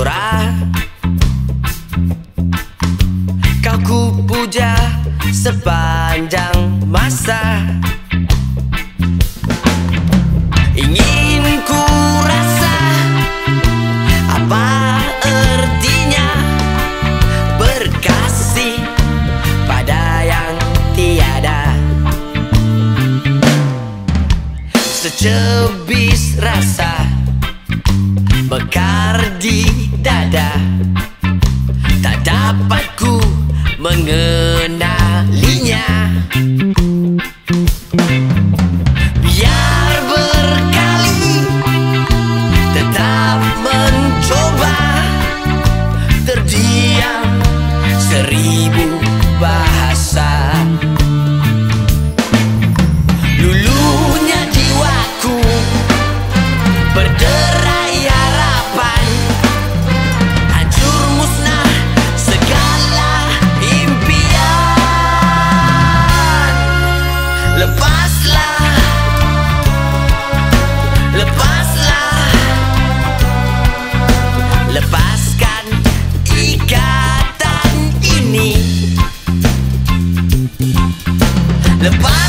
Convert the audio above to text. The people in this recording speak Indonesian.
kejora Kau ku puja sepanjang masa. Ingin ku rasa apa artinya berkasih pada yang tiada. Secebis rasa mekar di dada. Tak dapat ku mengenalinya the body.